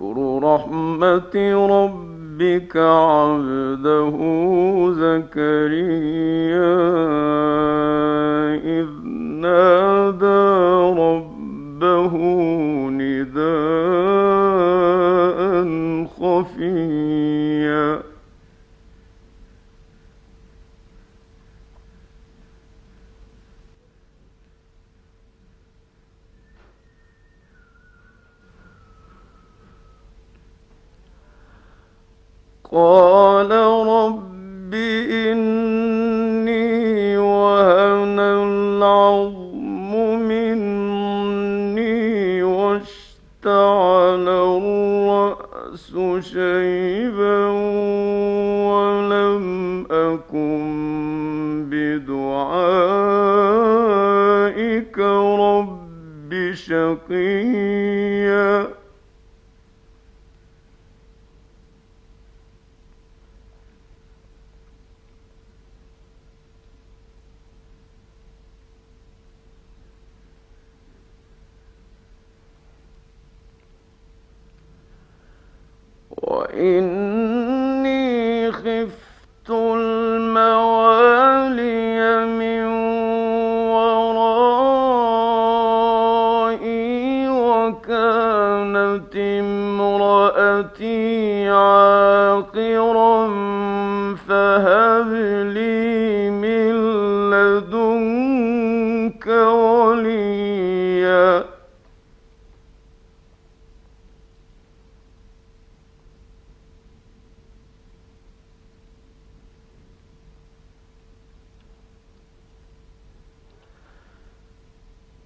ذكر رحمة ربك عبده زكريا إذ رب شقيا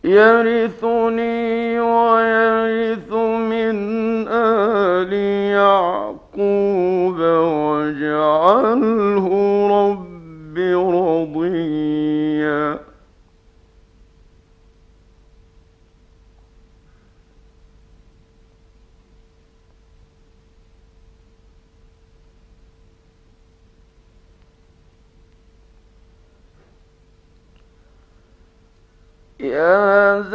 يرثني ويرث من آل يعقوب واجعله رب رضيا يا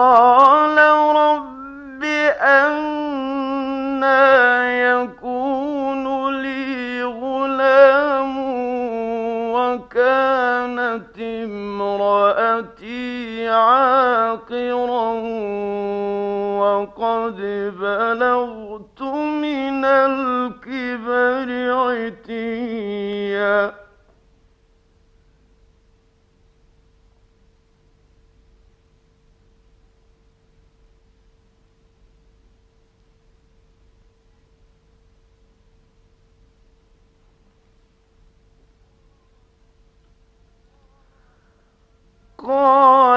قال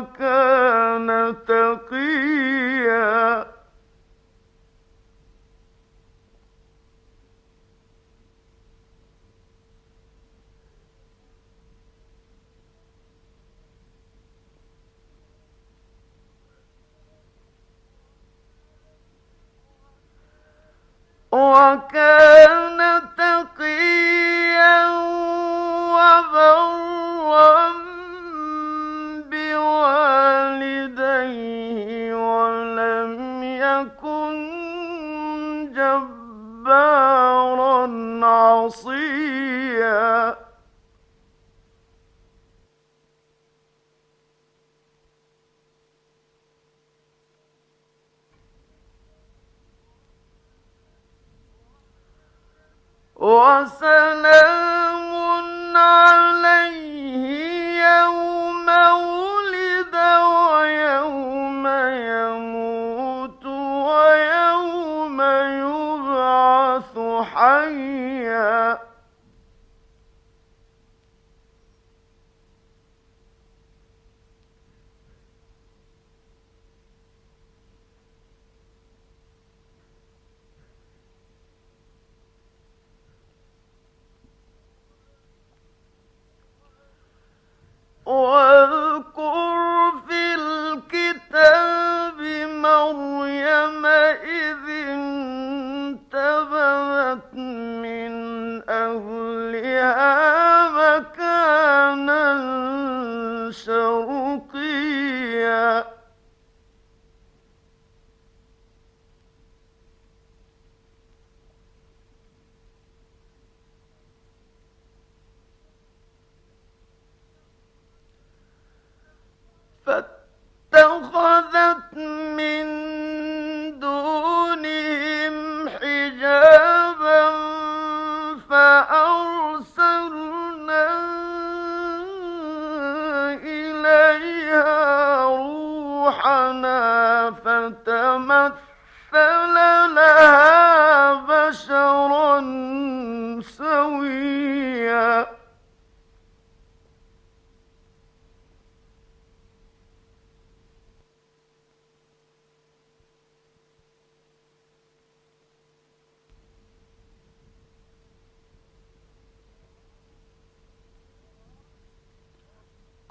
وكان تقيا. وكان تقيا وبرا وسلام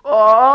قالت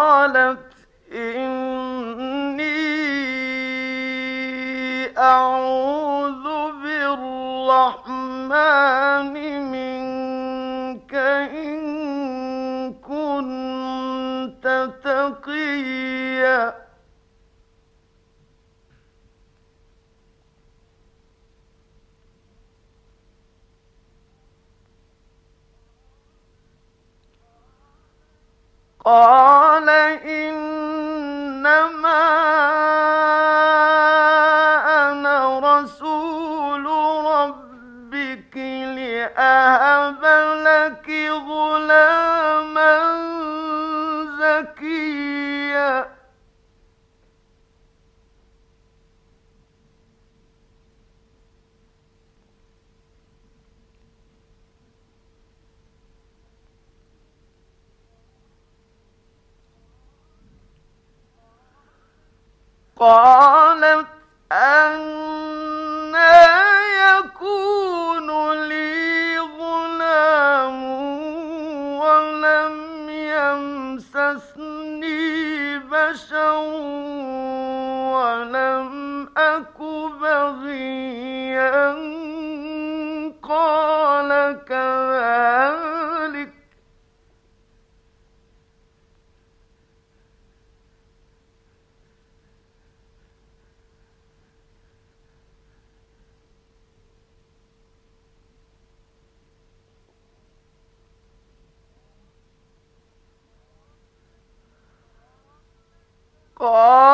我 Oh!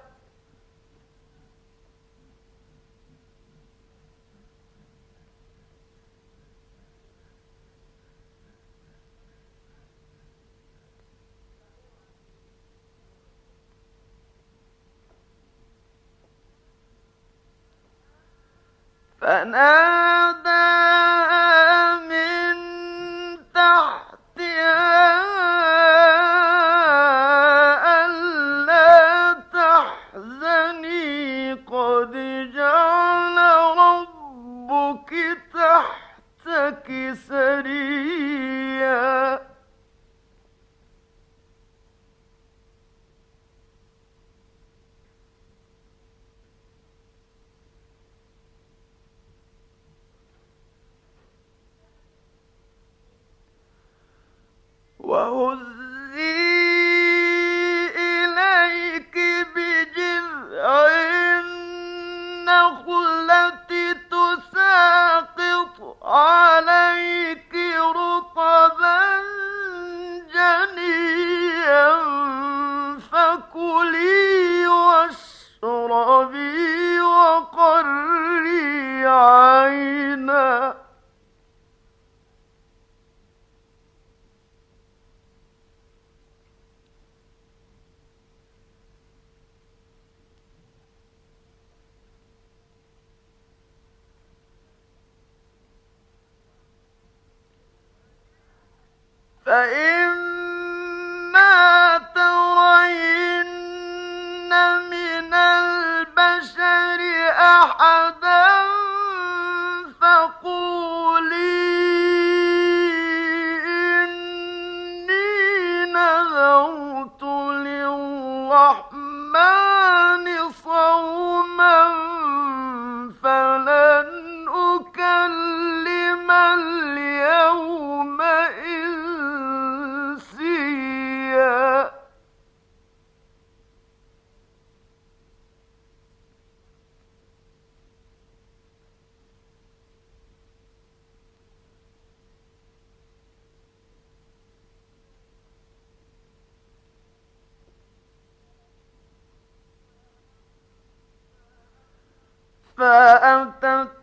فنادى من تحت فإن فأتت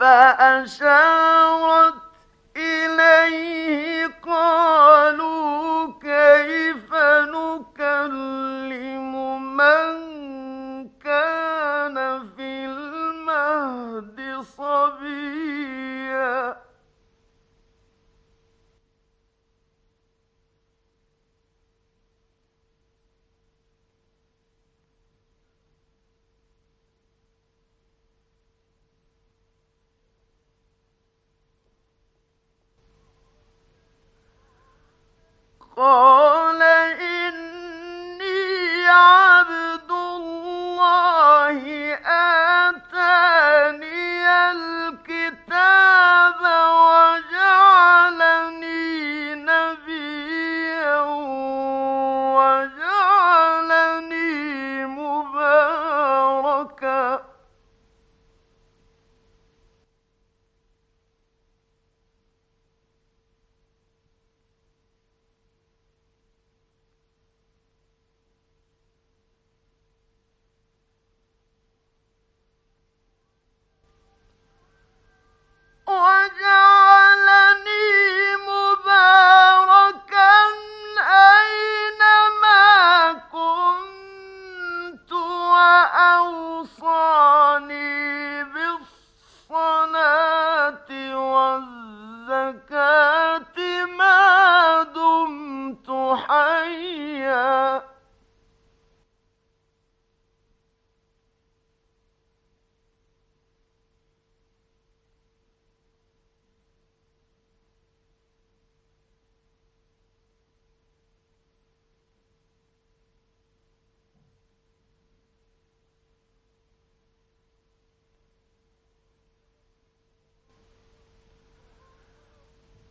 فأشاء Oh.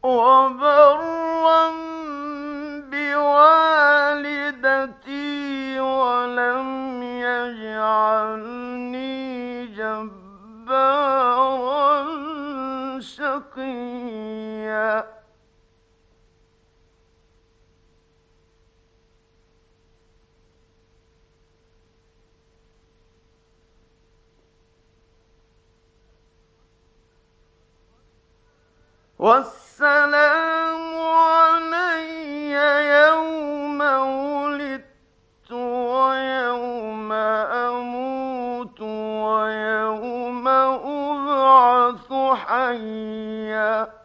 وبرا بوالدتي ولم يجعلني جبارا شقيا. was السلام علي يوم ولدت ويوم أموت ويوم أبعث حيا.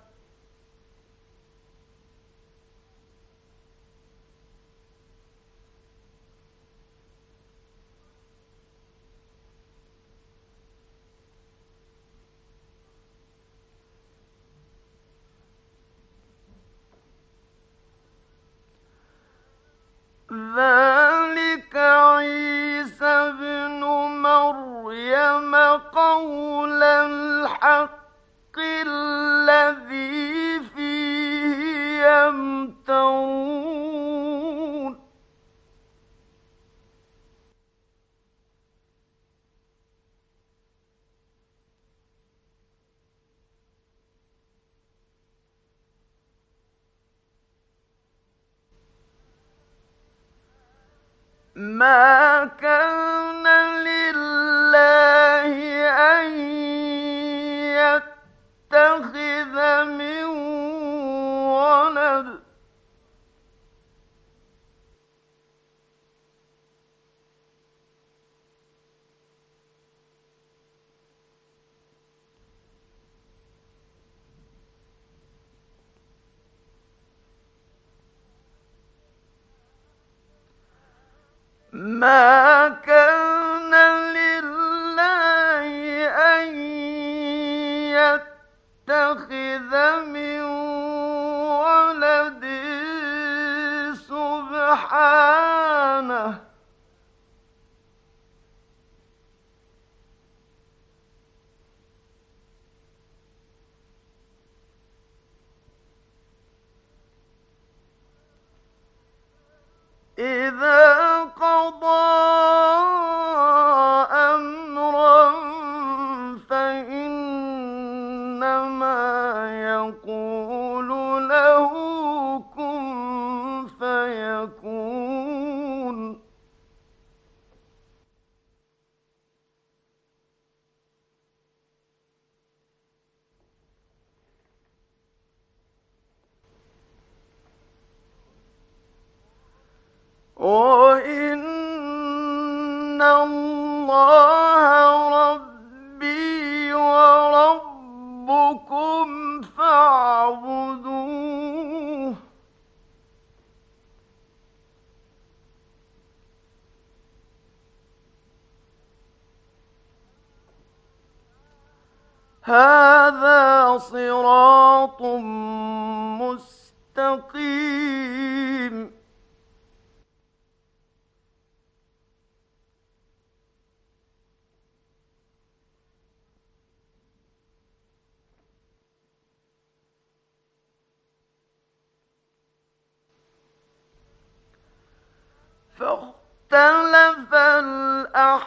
مَا فاختلف الأحزاب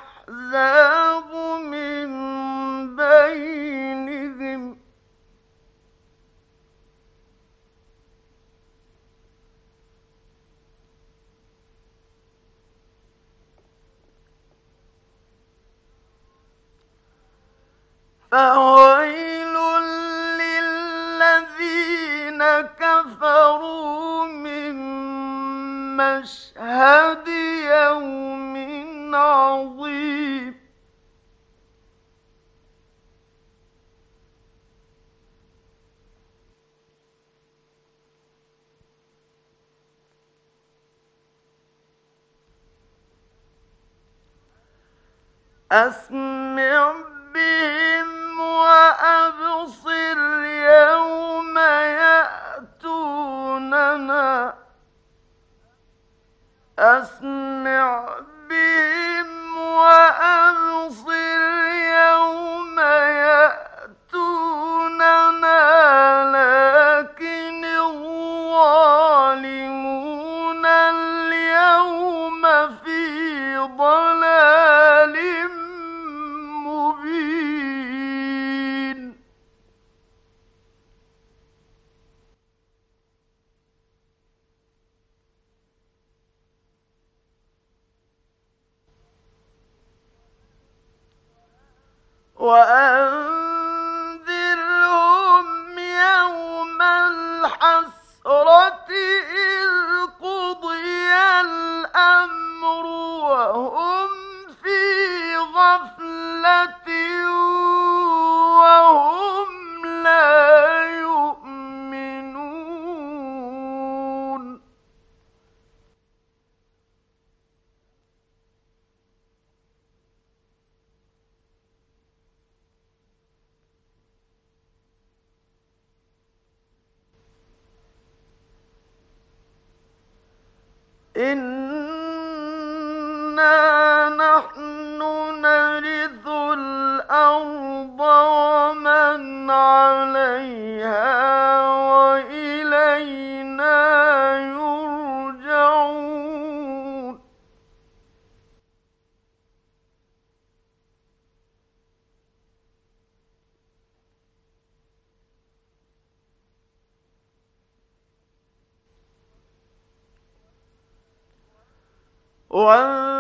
أسمع بهم وأبصر يوم يأتوننا. وهم في غفلة 我。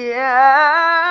يا